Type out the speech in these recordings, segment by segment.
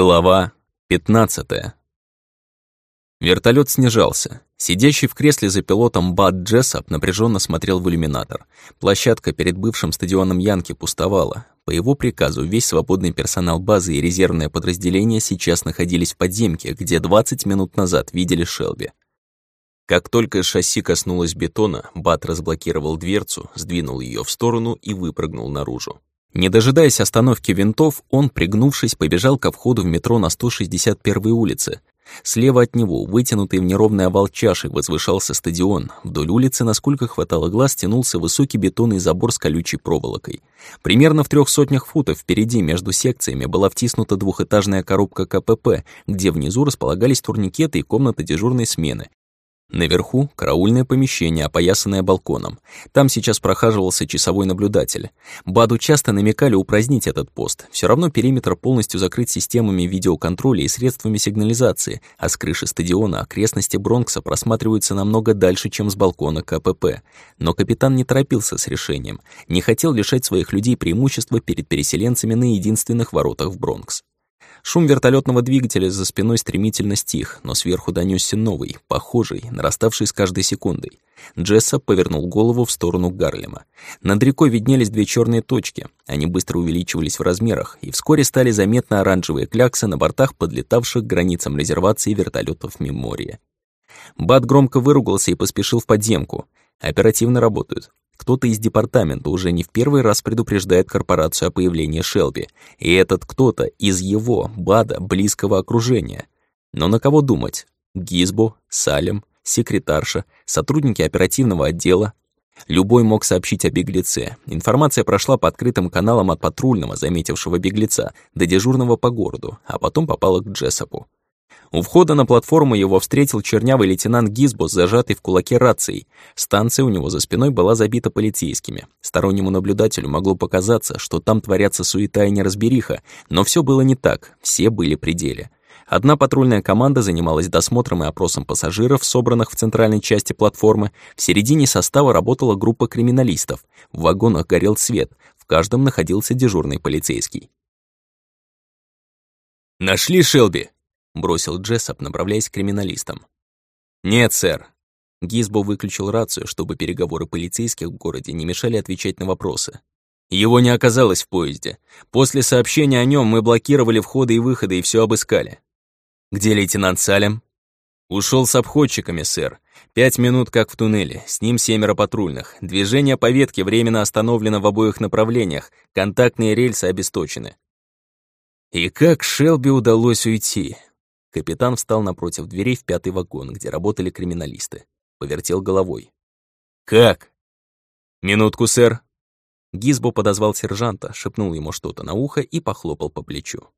Глава 15 Вертолет снижался. Сидящий в кресле за пилотом Бад Джессап напряженно смотрел в иллюминатор. Площадка перед бывшим стадионом Янки пустовала. По его приказу весь свободный персонал базы и резервное подразделение сейчас находились в подземке, где 20 минут назад видели Шелби. Как только шасси коснулось бетона, Бат разблокировал дверцу, сдвинул ее в сторону и выпрыгнул наружу. Не дожидаясь остановки винтов, он, пригнувшись, побежал ко входу в метро на 161 улице. Слева от него, вытянутый в неровный овал чаши, возвышался стадион. Вдоль улицы, насколько хватало глаз, тянулся высокий бетонный забор с колючей проволокой. Примерно в трех сотнях футов впереди, между секциями, была втиснута двухэтажная коробка КПП, где внизу располагались турникеты и комната дежурной смены, Наверху — караульное помещение, опоясанное балконом. Там сейчас прохаживался часовой наблюдатель. Баду часто намекали упразднить этот пост. Все равно периметр полностью закрыт системами видеоконтроля и средствами сигнализации, а с крыши стадиона окрестности Бронкса просматриваются намного дальше, чем с балкона КПП. Но капитан не торопился с решением. Не хотел лишать своих людей преимущества перед переселенцами на единственных воротах в Бронкс. Шум вертолетного двигателя за спиной стремительно стих, но сверху донесся новый, похожий, нараставший с каждой секундой. Джесса повернул голову в сторону Гарлема. Над рекой виднелись две черные точки. Они быстро увеличивались в размерах, и вскоре стали заметны оранжевые кляксы на бортах подлетавших к границам резервации вертолетов Мемория. Бат громко выругался и поспешил в подземку. Оперативно работают. Кто-то из департамента уже не в первый раз предупреждает корпорацию о появлении Шелби, и этот кто-то из его, Бада, близкого окружения. Но на кого думать? Гизбо, Салем, секретарша, сотрудники оперативного отдела. Любой мог сообщить о беглеце. Информация прошла по открытым каналам от патрульного, заметившего беглеца, до дежурного по городу, а потом попала к Джессопу. У входа на платформу его встретил чернявый лейтенант Гизбо, зажатый в кулаке рацией. Станция у него за спиной была забита полицейскими. Стороннему наблюдателю могло показаться, что там творятся суета и неразбериха, но все было не так, все были при деле. Одна патрульная команда занималась досмотром и опросом пассажиров, собранных в центральной части платформы. В середине состава работала группа криминалистов. В вагонах горел свет, в каждом находился дежурный полицейский. «Нашли Шелби?» Бросил Джессоп, направляясь к криминалистам. «Нет, сэр». Гизбо выключил рацию, чтобы переговоры полицейских в городе не мешали отвечать на вопросы. Его не оказалось в поезде. После сообщения о нем мы блокировали входы и выходы и все обыскали. Где лейтенант Салем? Ушел с обходчиками, сэр. Пять минут как в туннеле, с ним семеро патрульных. Движение по ветке временно остановлено в обоих направлениях, контактные рельсы обесточены. И как Шелби удалось уйти? Капитан встал напротив дверей в пятый вагон, где работали криминалисты. Повертел головой. «Как?» «Минутку, сэр». Гизбо подозвал сержанта, шепнул ему что-то на ухо и похлопал по плечу.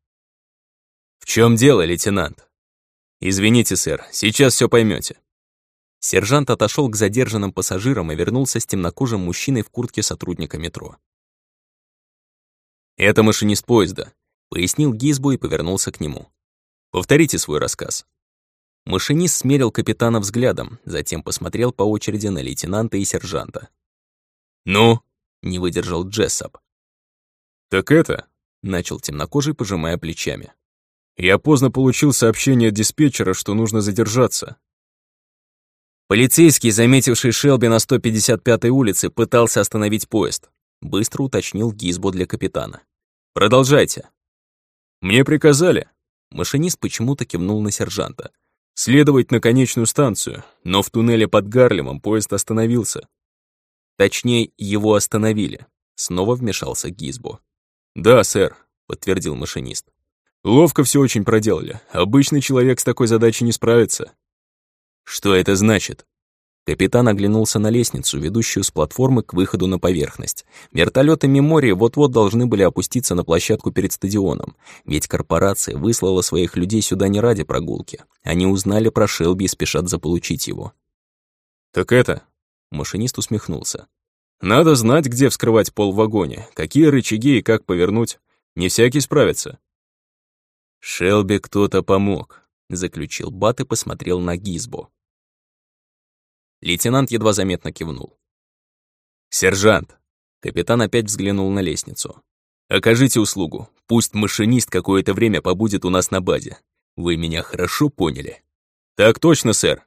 «В чем дело, лейтенант?» «Извините, сэр, сейчас все поймете. Сержант отошел к задержанным пассажирам и вернулся с темнокожим мужчиной в куртке сотрудника метро. «Это машинист поезда», — пояснил Гизбо и повернулся к нему. Повторите свой рассказ». Машинист смерил капитана взглядом, затем посмотрел по очереди на лейтенанта и сержанта. «Ну?» — не выдержал Джессоп. «Так это...» — начал темнокожий, пожимая плечами. «Я поздно получил сообщение от диспетчера, что нужно задержаться». Полицейский, заметивший Шелби на 155-й улице, пытался остановить поезд. Быстро уточнил Гизбо для капитана. «Продолжайте». «Мне приказали», Машинист почему-то кивнул на сержанта. «Следовать на конечную станцию, но в туннеле под Гарлемом поезд остановился». Точнее, его остановили. Снова вмешался Гизбо. «Да, сэр», — подтвердил машинист. «Ловко все очень проделали. Обычный человек с такой задачей не справится». «Что это значит?» Капитан оглянулся на лестницу, ведущую с платформы к выходу на поверхность. Вертолеты Мемории вот-вот должны были опуститься на площадку перед стадионом, ведь корпорация выслала своих людей сюда не ради прогулки. Они узнали про Шелби и спешат заполучить его. «Так это...» — машинист усмехнулся. «Надо знать, где вскрывать пол в вагоне, какие рычаги и как повернуть. Не всякий справится». «Шелби кто-то помог», — заключил Бат и посмотрел на Гизбо. Лейтенант едва заметно кивнул. «Сержант!» Капитан опять взглянул на лестницу. Окажите услугу. Пусть машинист какое-то время побудет у нас на базе. Вы меня хорошо поняли? Так точно, сэр.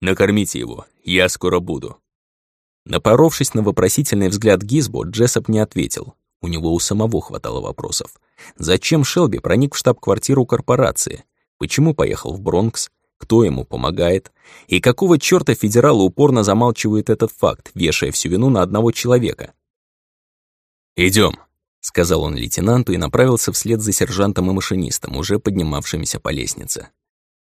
Накормите его. Я скоро буду. Напоровшись на вопросительный взгляд Гизбо, Джессоп не ответил. У него у самого хватало вопросов. Зачем Шелби проник в штаб-квартиру корпорации? Почему поехал в Бронкс? Кто ему помогает? И какого чёрта федералы упорно замалчивают этот факт, вешая всю вину на одного человека? Идем, сказал он лейтенанту и направился вслед за сержантом и машинистом, уже поднимавшимися по лестнице.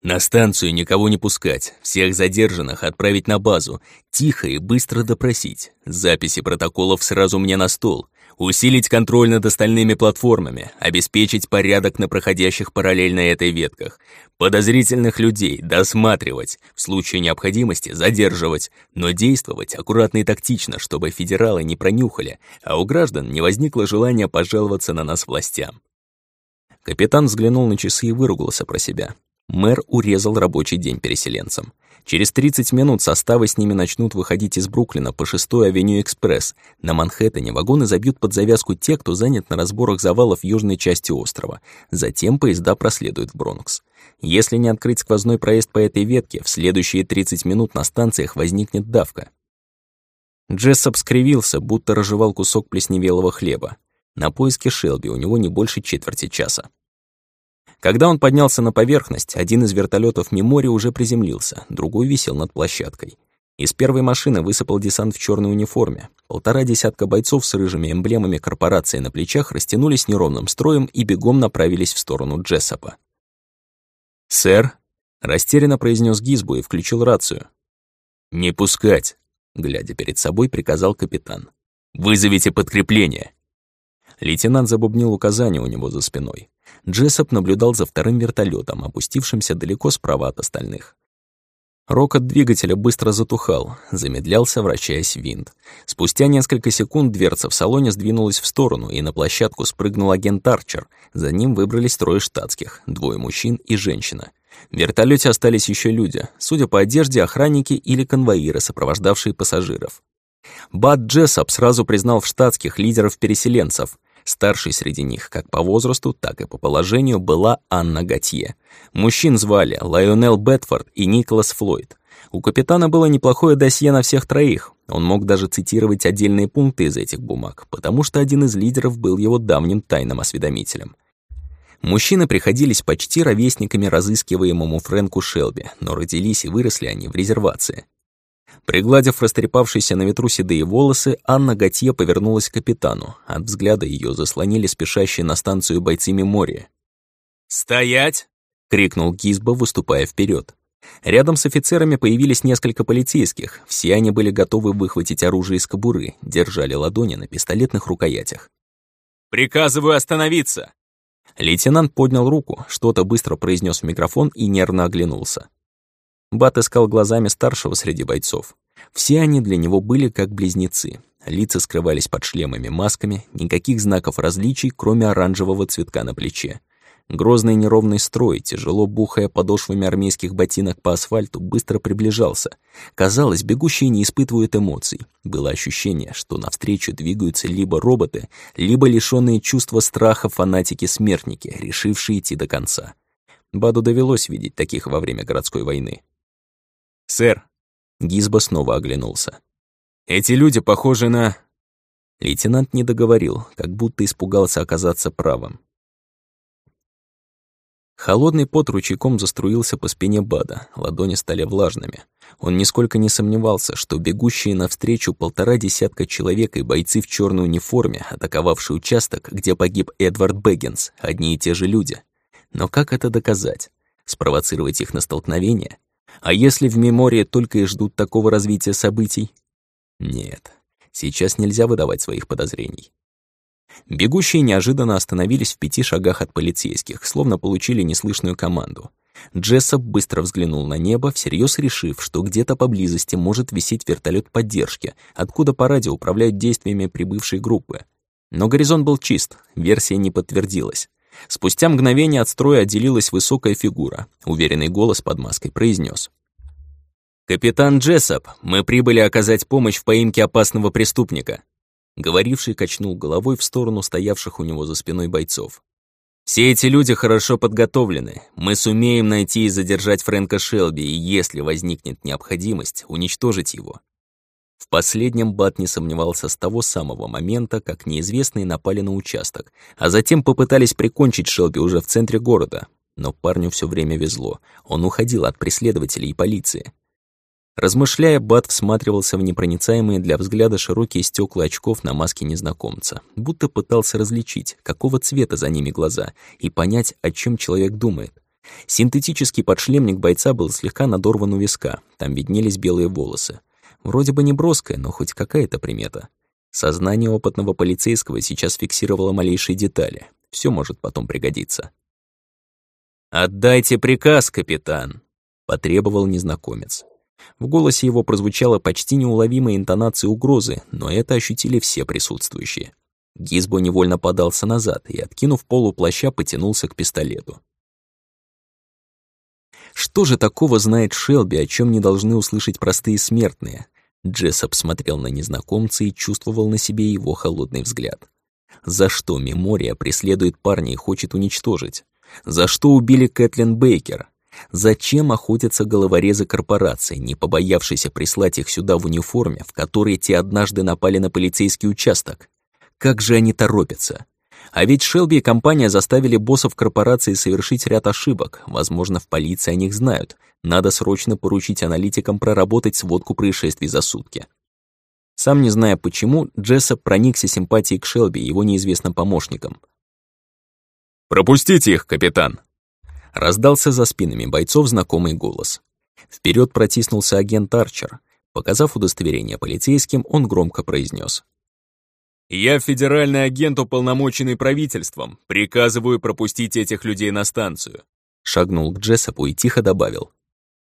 На станцию никого не пускать, всех задержанных отправить на базу, тихо и быстро допросить. Записи протоколов сразу мне на стол. Усилить контроль над остальными платформами, обеспечить порядок на проходящих параллельно этой ветках. Подозрительных людей досматривать, в случае необходимости задерживать, но действовать аккуратно и тактично, чтобы федералы не пронюхали, а у граждан не возникло желания пожаловаться на нас властям. Капитан взглянул на часы и выругался про себя. Мэр урезал рабочий день переселенцам. Через 30 минут составы с ними начнут выходить из Бруклина по 6-й авеню Экспресс. На Манхэттене вагоны забьют под завязку те, кто занят на разборах завалов южной части острова. Затем поезда проследуют в Бронкс. Если не открыть сквозной проезд по этой ветке, в следующие 30 минут на станциях возникнет давка. Джессоп скривился, будто разжевал кусок плесневелого хлеба. На поиске Шелби у него не больше четверти часа. Когда он поднялся на поверхность, один из вертолетов Мемори уже приземлился, другой висел над площадкой. Из первой машины высыпал десант в черной униформе. Полтора десятка бойцов с рыжими эмблемами корпорации на плечах растянулись неровным строем и бегом направились в сторону Джессопа. «Сэр?» — растерянно произнес Гизбу и включил рацию. «Не пускать!» — глядя перед собой, приказал капитан. «Вызовите подкрепление!» Лейтенант забубнил указания у него за спиной. Джессоп наблюдал за вторым вертолетом, опустившимся далеко справа от остальных. Рокот двигателя быстро затухал, замедлялся, вращаясь винт. Спустя несколько секунд дверца в салоне сдвинулась в сторону, и на площадку спрыгнул агент Арчер. За ним выбрались трое штатских, двое мужчин и женщина. В вертолете остались еще люди, судя по одежде, охранники или конвоиры, сопровождавшие пассажиров. Бат Джессоп сразу признал в штатских лидеров переселенцев — Старшей среди них, как по возрасту, так и по положению, была Анна Готье. Мужчин звали Лайонел Бетфорд и Николас Флойд. У капитана было неплохое досье на всех троих. Он мог даже цитировать отдельные пункты из этих бумаг, потому что один из лидеров был его давним тайным осведомителем. Мужчины приходились почти ровесниками разыскиваемому Фрэнку Шелби, но родились и выросли они в резервации. Пригладив растрепавшиеся на ветру седые волосы, Анна Готье повернулась к капитану. От взгляда ее заслонили спешащие на станцию бойцы Мемории. «Стоять!» — крикнул Гизбо, выступая вперед. Рядом с офицерами появились несколько полицейских. Все они были готовы выхватить оружие из кобуры, держали ладони на пистолетных рукоятях. «Приказываю остановиться!» Лейтенант поднял руку, что-то быстро произнес в микрофон и нервно оглянулся. Бат искал глазами старшего среди бойцов. Все они для него были как близнецы. Лица скрывались под шлемами-масками, никаких знаков различий, кроме оранжевого цветка на плече. Грозный неровный строй, тяжело бухая подошвами армейских ботинок по асфальту, быстро приближался. Казалось, бегущие не испытывают эмоций. Было ощущение, что навстречу двигаются либо роботы, либо лишённые чувства страха фанатики-смертники, решившие идти до конца. Баду довелось видеть таких во время городской войны. «Сэр!» Гизбо снова оглянулся. «Эти люди похожи на...» Лейтенант не договорил, как будто испугался оказаться правым. Холодный пот ручейком заструился по спине Бада, ладони стали влажными. Он нисколько не сомневался, что бегущие навстречу полтора десятка человек и бойцы в черной униформе, атаковавшие участок, где погиб Эдвард Бэггинс, одни и те же люди. Но как это доказать? Спровоцировать их на столкновение? А если в мемории только и ждут такого развития событий? Нет, сейчас нельзя выдавать своих подозрений. Бегущие неожиданно остановились в пяти шагах от полицейских, словно получили неслышную команду. Джессоп быстро взглянул на небо, всерьез решив, что где-то поблизости может висеть вертолет поддержки, откуда по радио управляют действиями прибывшей группы. Но горизонт был чист, версия не подтвердилась. Спустя мгновение от строя отделилась высокая фигура. Уверенный голос под маской произнес: «Капитан Джессоп, мы прибыли оказать помощь в поимке опасного преступника». Говоривший качнул головой в сторону стоявших у него за спиной бойцов. «Все эти люди хорошо подготовлены. Мы сумеем найти и задержать Фрэнка Шелби, и если возникнет необходимость, уничтожить его». В последнем Бат не сомневался с того самого момента, как неизвестные напали на участок, а затем попытались прикончить Шелби уже в центре города. Но парню все время везло. Он уходил от преследователей и полиции. Размышляя, Бат всматривался в непроницаемые для взгляда широкие стекла очков на маске незнакомца, будто пытался различить, какого цвета за ними глаза, и понять, о чем человек думает. Синтетический подшлемник бойца был слегка надорван у виска, там виднелись белые волосы. Вроде бы не броская, но хоть какая-то примета. Сознание опытного полицейского сейчас фиксировало малейшие детали. Все может потом пригодиться. «Отдайте приказ, капитан!» — потребовал незнакомец. В голосе его прозвучала почти неуловимая интонация угрозы, но это ощутили все присутствующие. Гизбо невольно подался назад и, откинув полу плаща, потянулся к пистолету. Что же такого знает Шелби, о чем не должны услышать простые смертные? Джессоп смотрел на незнакомца и чувствовал на себе его холодный взгляд. За что Мемория преследует парня и хочет уничтожить? За что убили Кэтлин Бейкер? Зачем охотятся головорезы корпораций, не побоявшиеся прислать их сюда в униформе, в которой те однажды напали на полицейский участок? Как же они торопятся? А ведь Шелби и компания заставили боссов корпорации совершить ряд ошибок. Возможно, в полиции о них знают. Надо срочно поручить аналитикам проработать сводку происшествий за сутки. Сам не зная почему, Джессоп проникся симпатией к Шелби его неизвестным помощникам. «Пропустите их, капитан!» Раздался за спинами бойцов знакомый голос. Вперед протиснулся агент Арчер. Показав удостоверение полицейским, он громко произнес: «Я федеральный агент, уполномоченный правительством. Приказываю пропустить этих людей на станцию». Шагнул к Джессопу и тихо добавил.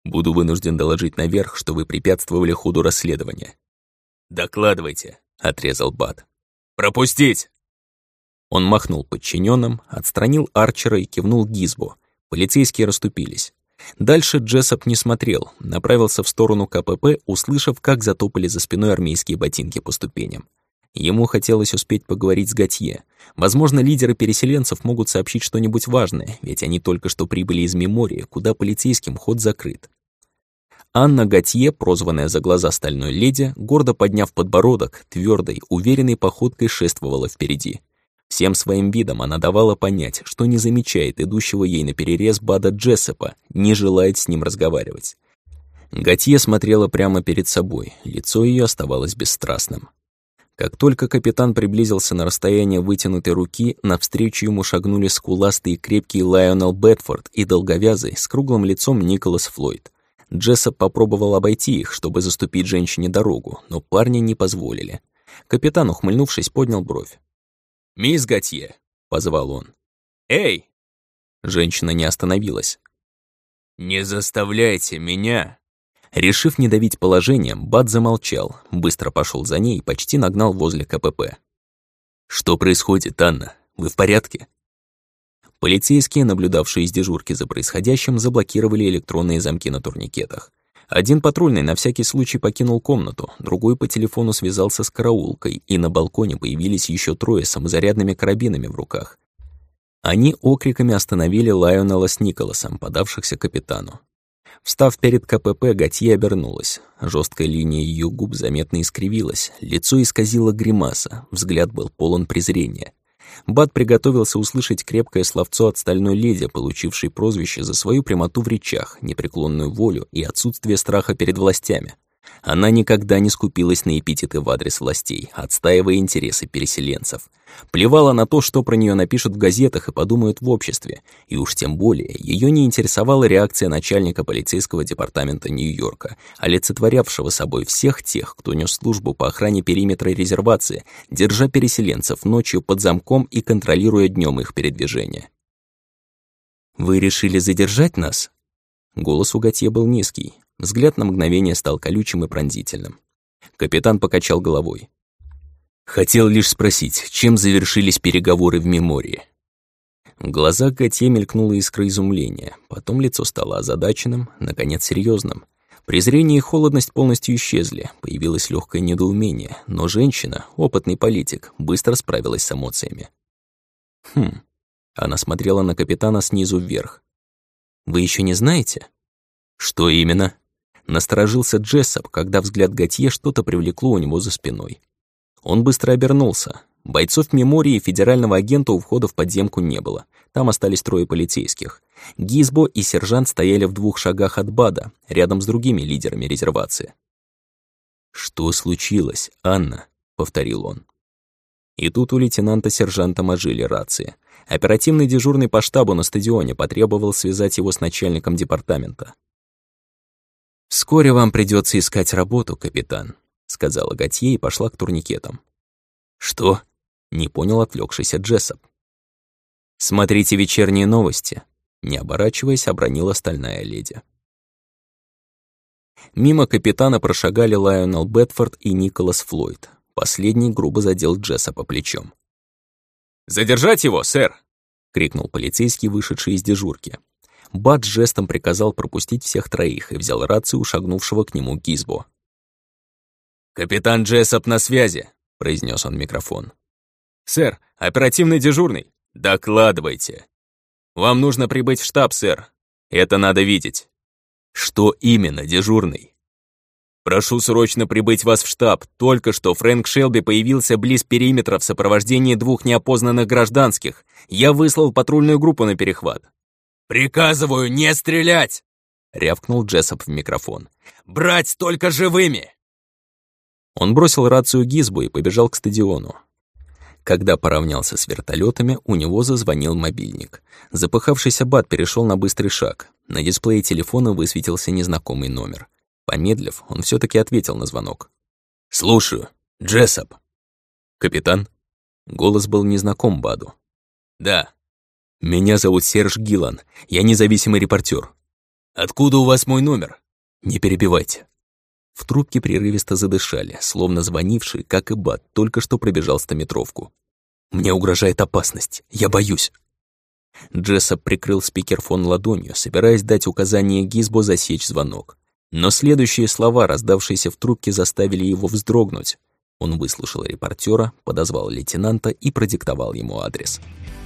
«Буду вынужден доложить наверх, что вы препятствовали ходу расследования». «Докладывайте», — отрезал Бат. «Пропустить!» Он махнул подчиненным, отстранил Арчера и кивнул Гизбу. Полицейские расступились. Дальше Джессоп не смотрел, направился в сторону КПП, услышав, как затопали за спиной армейские ботинки по ступеням. Ему хотелось успеть поговорить с Готье. Возможно, лидеры переселенцев могут сообщить что-нибудь важное, ведь они только что прибыли из Мемории, куда полицейским ход закрыт. Анна Готье, прозванная за глаза стальной леди, гордо подняв подбородок, твердой, уверенной походкой шествовала впереди. Всем своим видом она давала понять, что не замечает идущего ей на перерез Бада Джессопа, не желает с ним разговаривать. Готье смотрела прямо перед собой, лицо ее оставалось бесстрастным. Как только капитан приблизился на расстояние вытянутой руки, навстречу ему шагнули скуластый и крепкий Лайонел Бетфорд и долговязый, с круглым лицом Николас Флойд. Джессоп попробовал обойти их, чтобы заступить женщине дорогу, но парни не позволили. Капитан, ухмыльнувшись, поднял бровь. «Мисс Готье», — позвал он. «Эй!» Женщина не остановилась. «Не заставляйте меня!» Решив не давить положением, Бат замолчал, быстро пошел за ней и почти нагнал возле КПП. «Что происходит, Анна? Вы в порядке?» Полицейские, наблюдавшие из дежурки за происходящим, заблокировали электронные замки на турникетах. Один патрульный на всякий случай покинул комнату, другой по телефону связался с караулкой, и на балконе появились еще трое с самозарядными карабинами в руках. Они окриками остановили Лайонела с Николасом, подавшихся капитану. Встав перед КПП, Готье обернулась. Жесткая линия ее губ заметно искривилась, лицо исказило гримаса, взгляд был полон презрения. Бат приготовился услышать крепкое словцо от стальной леди, получившей прозвище за свою прямоту в речах, непреклонную волю и отсутствие страха перед властями. Она никогда не скупилась на эпитеты в адрес властей, отстаивая интересы переселенцев. Плевала на то, что про нее напишут в газетах и подумают в обществе, и уж тем более ее не интересовала реакция начальника полицейского департамента Нью-Йорка, олицетворявшего собой всех тех, кто нес службу по охране периметра резервации, держа переселенцев ночью под замком и контролируя днем их передвижение. «Вы решили задержать нас?» Голос у Готье был низкий, Взгляд на мгновение стал колючим и пронзительным. Капитан покачал головой. «Хотел лишь спросить, чем завершились переговоры в мемории?» В глазах Готье мелькнула искра изумления, потом лицо стало озадаченным, наконец серьезным. Презрение и холодность полностью исчезли, появилось легкое недоумение, но женщина, опытный политик, быстро справилась с эмоциями. Хм. Она смотрела на капитана снизу вверх. «Вы еще не знаете?» «Что именно?» Насторожился Джессоп, когда взгляд Готье что-то привлекло у него за спиной. Он быстро обернулся. Бойцов мемории федерального агента у входа в подземку не было. Там остались трое полицейских. Гизбо и сержант стояли в двух шагах от Бада, рядом с другими лидерами резервации. «Что случилось, Анна?» — повторил он. И тут у лейтенанта-сержанта ожили рации. Оперативный дежурный по штабу на стадионе потребовал связать его с начальником департамента. «Вскоре вам придется искать работу, капитан», — сказала Готье и пошла к турникетам. «Что?» — не понял отвлекшийся Джессоп. «Смотрите вечерние новости», — не оборачиваясь, обронила стальная леди. Мимо капитана прошагали Лайонел Бетфорд и Николас Флойд. Последний грубо задел Джесса по плечом. «Задержать его, сэр!» — крикнул полицейский, вышедший из дежурки. Бат жестом приказал пропустить всех троих и взял рацию шагнувшего к нему Гизбо. «Капитан Джессоп на связи», — произнес он микрофон. «Сэр, оперативный дежурный, докладывайте. Вам нужно прибыть в штаб, сэр. Это надо видеть». «Что именно, дежурный?» «Прошу срочно прибыть вас в штаб. Только что Фрэнк Шелби появился близ периметра в сопровождении двух неопознанных гражданских. Я выслал патрульную группу на перехват. «Приказываю не стрелять!» — рявкнул Джессоп в микрофон. «Брать только живыми!» Он бросил рацию Гизбу и побежал к стадиону. Когда поравнялся с вертолетами, у него зазвонил мобильник. Запыхавшийся Бат перешел на быстрый шаг. На дисплее телефона высветился незнакомый номер. Помедлив, он все таки ответил на звонок. «Слушаю. Джессоп». «Капитан?» Голос был незнаком Баду. «Да». «Меня зовут Серж Гилан. Я независимый репортер. «Откуда у вас мой номер?» «Не перебивайте». В трубке прерывисто задышали, словно звонивший, как и Бат, только что пробежал стометровку. «Мне угрожает опасность. Я боюсь». Джессоп прикрыл спикерфон ладонью, собираясь дать указание Гизбо засечь звонок. Но следующие слова, раздавшиеся в трубке, заставили его вздрогнуть. Он выслушал репортера, подозвал лейтенанта и продиктовал ему адрес. «Адрес».